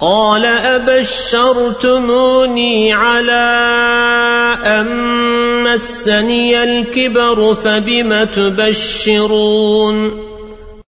قال أبشرتموني على أن مسني الكبر فبم تبشرون